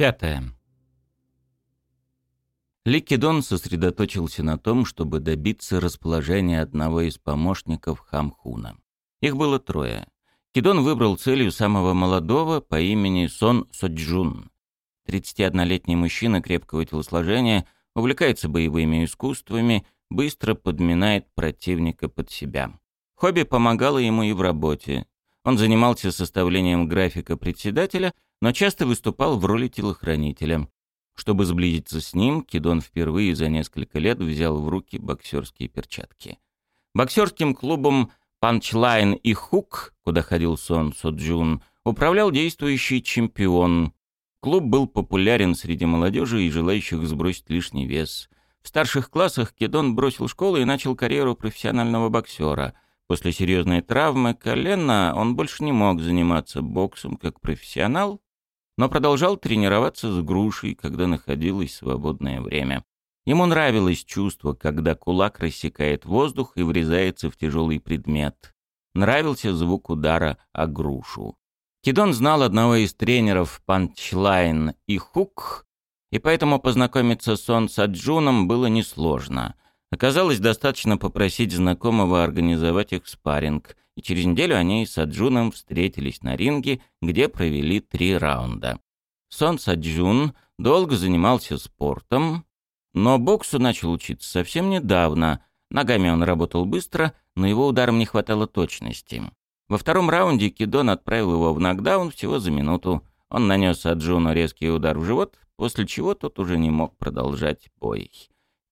Пятое. Ликидон сосредоточился на том, чтобы добиться расположения одного из помощников Хамхуна. Их было трое. Кидон выбрал целью самого молодого по имени Сон Соджун. 31-летний мужчина крепкого телосложения, увлекается боевыми искусствами, быстро подминает противника под себя. Хобби помогало ему и в работе. Он занимался составлением графика председателя, но часто выступал в роли телохранителя. Чтобы сблизиться с ним, Кидон впервые за несколько лет взял в руки боксерские перчатки. Боксерским клубом «Панчлайн» и «Хук», куда ходил Сон Соджун, управлял действующий чемпион. Клуб был популярен среди молодежи и желающих сбросить лишний вес. В старших классах Кедон бросил школу и начал карьеру профессионального боксера. После серьезной травмы колена он больше не мог заниматься боксом как профессионал, но продолжал тренироваться с грушей, когда находилось свободное время. Ему нравилось чувство, когда кулак рассекает воздух и врезается в тяжелый предмет. Нравился звук удара о грушу. Кидон знал одного из тренеров Панчлайн и Хук, и поэтому познакомиться с Он Саджуном было несложно. Оказалось, достаточно попросить знакомого организовать их спарринг, и через неделю они с Саджуном встретились на ринге, где провели три раунда. Сон Саджун долго занимался спортом, но боксу начал учиться совсем недавно. Ногами он работал быстро, но его ударам не хватало точности. Во втором раунде Кидон отправил его в нокдаун всего за минуту. Он нанес Саджуну резкий удар в живот, после чего тот уже не мог продолжать бой.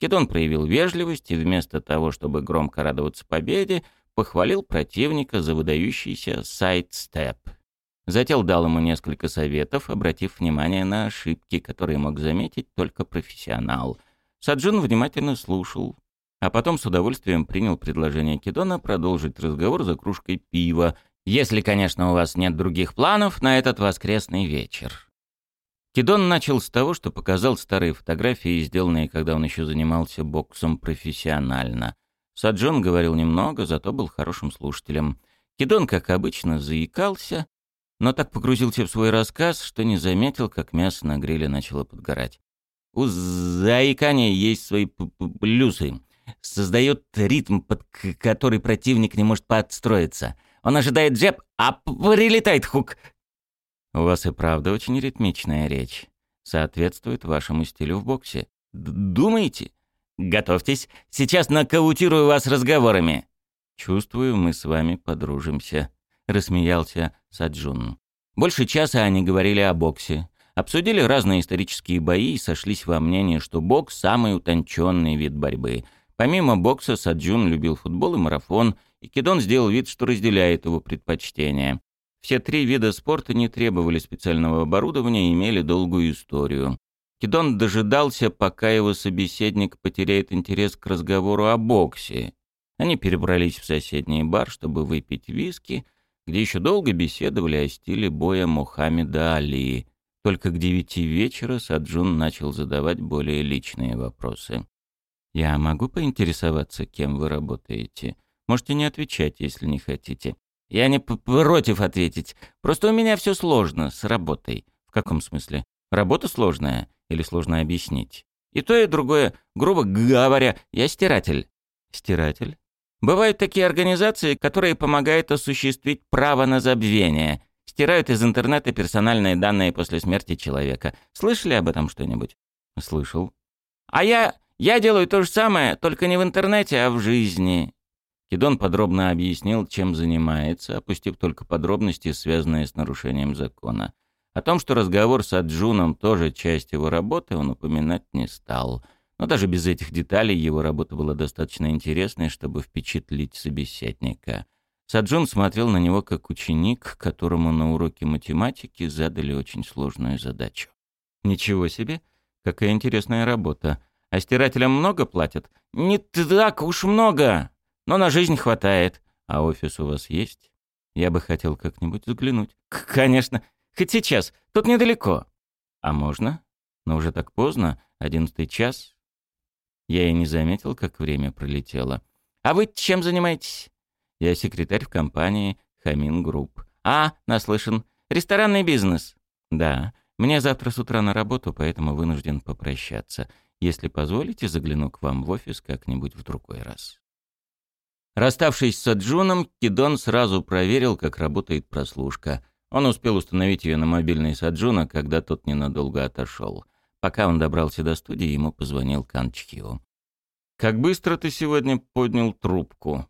Кидон проявил вежливость и вместо того, чтобы громко радоваться победе, похвалил противника за выдающийся сайд-степ. Затем дал ему несколько советов, обратив внимание на ошибки, которые мог заметить только профессионал. Саджун внимательно слушал, а потом с удовольствием принял предложение Кидона продолжить разговор за кружкой пива, если, конечно, у вас нет других планов на этот воскресный вечер. Кидон начал с того, что показал старые фотографии, сделанные, когда он еще занимался боксом профессионально — Саджон говорил немного, зато был хорошим слушателем. Кидон, как обычно, заикался, но так погрузился в свой рассказ, что не заметил, как мясо на гриле начало подгорать. У заикания есть свои плюсы. Создает ритм, под который противник не может подстроиться. Он ожидает джеб, а прилетает хук. У вас и правда очень ритмичная речь. Соответствует вашему стилю в боксе. Д Думаете? Готовьтесь, сейчас нокаутирую вас разговорами. Чувствую, мы с вами подружимся, рассмеялся Саджун. Больше часа они говорили о боксе. Обсудили разные исторические бои и сошлись во мнении, что бокс – самый утонченный вид борьбы. Помимо бокса, Саджун любил футбол и марафон, и Кидон сделал вид, что разделяет его предпочтения. Все три вида спорта не требовали специального оборудования и имели долгую историю. Кидон дожидался, пока его собеседник потеряет интерес к разговору о боксе. Они перебрались в соседний бар, чтобы выпить виски, где еще долго беседовали о стиле боя Мухаммеда Али. Только к девяти вечера Саджун начал задавать более личные вопросы. «Я могу поинтересоваться, кем вы работаете? Можете не отвечать, если не хотите». «Я не против ответить. Просто у меня все сложно с работой». «В каком смысле? Работа сложная?» или сложно объяснить. И то, и другое, грубо говоря, я стиратель. Стиратель? Бывают такие организации, которые помогают осуществить право на забвение. Стирают из интернета персональные данные после смерти человека. Слышали об этом что-нибудь? Слышал. А я... я делаю то же самое, только не в интернете, а в жизни. Кидон подробно объяснил, чем занимается, опустив только подробности, связанные с нарушением закона. О том, что разговор с Аджуном тоже часть его работы, он упоминать не стал. Но даже без этих деталей его работа была достаточно интересной, чтобы впечатлить собеседника. Саджун смотрел на него как ученик, которому на уроке математики задали очень сложную задачу. «Ничего себе! Какая интересная работа! А стирателям много платят?» «Не так уж много, но на жизнь хватает. А офис у вас есть? Я бы хотел как-нибудь взглянуть». «Конечно. Хоть сейчас. Тут недалеко». «А можно? Но уже так поздно. Одиннадцатый час». Я и не заметил, как время пролетело. «А вы чем занимаетесь?» «Я секретарь в компании Хамин Групп». «А, наслышан. Ресторанный бизнес?» «Да. Мне завтра с утра на работу, поэтому вынужден попрощаться. Если позволите, загляну к вам в офис как-нибудь в другой раз». Расставшись с Саджуном, Кидон сразу проверил, как работает прослушка. Он успел установить ее на мобильный Саджуна, когда тот ненадолго отошел. Пока он добрался до студии, ему позвонил Канчхио. «Как быстро ты сегодня поднял трубку?»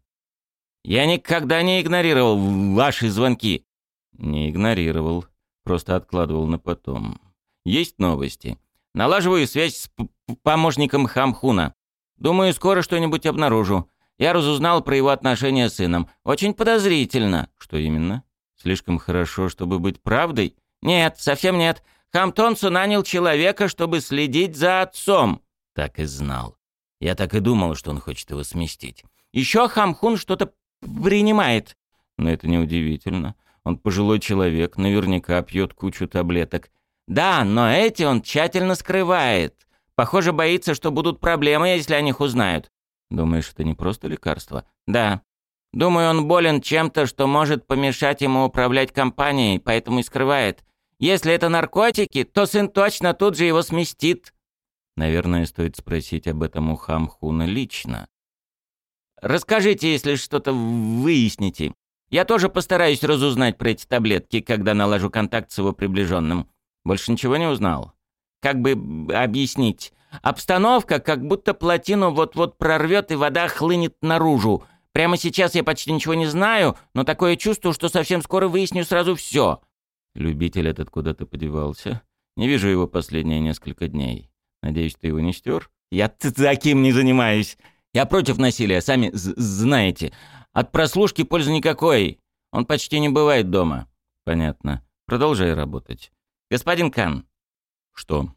«Я никогда не игнорировал ваши звонки». «Не игнорировал. Просто откладывал на потом. Есть новости. Налаживаю связь с помощником Хамхуна. Думаю, скоро что-нибудь обнаружу. Я разузнал про его отношения с сыном. Очень подозрительно. Что именно? Слишком хорошо, чтобы быть правдой? Нет, совсем нет. Хамтонсу нанял человека, чтобы следить за отцом. Так и знал. Я так и думал, что он хочет его сместить. Еще Хамхун что-то принимает. Но это неудивительно. Он пожилой человек, наверняка пьет кучу таблеток. Да, но эти он тщательно скрывает. Похоже, боится, что будут проблемы, если о них узнают. Думаешь, это не просто лекарство? Да. Думаю, он болен чем-то, что может помешать ему управлять компанией, поэтому и скрывает. Если это наркотики, то сын точно тут же его сместит. Наверное, стоит спросить об этом у Хамхуна лично. Расскажите, если что-то выясните. Я тоже постараюсь разузнать про эти таблетки, когда наложу контакт с его приближенным. Больше ничего не узнал. Как бы объяснить? Обстановка, как будто плотину вот-вот прорвет и вода хлынет наружу. Прямо сейчас я почти ничего не знаю, но такое чувство, что совсем скоро выясню сразу все. Любитель этот куда-то подевался. Не вижу его последние несколько дней. Надеюсь, ты его не стер? Я таким не занимаюсь. Я против насилия, сами знаете. От прослушки пользы никакой. Он почти не бывает дома. Понятно. Продолжай работать. Господин Кан. Что?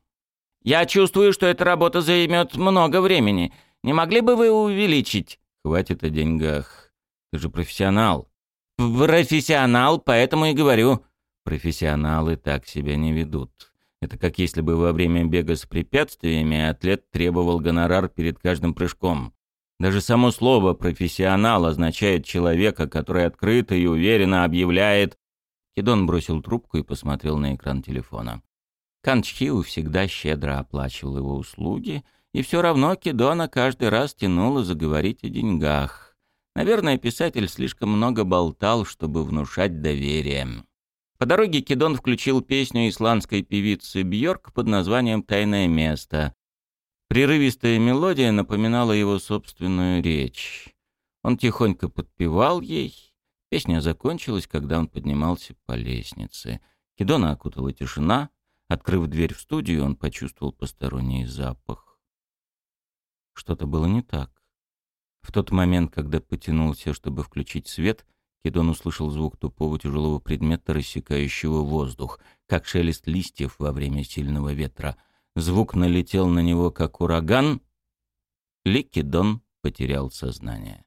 Я чувствую, что эта работа займет много времени. Не могли бы вы увеличить? Хватит о деньгах. Ты же профессионал. Профессионал, поэтому и говорю. Профессионалы так себя не ведут. Это как если бы во время бега с препятствиями атлет требовал гонорар перед каждым прыжком. Даже само слово «профессионал» означает человека, который открыто и уверенно объявляет... Кидон бросил трубку и посмотрел на экран телефона. Канчхиу всегда щедро оплачивал его услуги, и все равно Кидона каждый раз тянуло заговорить о деньгах. Наверное, писатель слишком много болтал, чтобы внушать доверие. По дороге Кидон включил песню исландской певицы Бьорк под названием «Тайное место». Прерывистая мелодия напоминала его собственную речь. Он тихонько подпевал ей. Песня закончилась, когда он поднимался по лестнице. Кидона окутала тишина. Открыв дверь в студию, он почувствовал посторонний запах. Что-то было не так. В тот момент, когда потянулся, чтобы включить свет, Кедон услышал звук тупого тяжелого предмета, рассекающего воздух, как шелест листьев во время сильного ветра — Звук налетел на него, как ураган. Ликидон потерял сознание.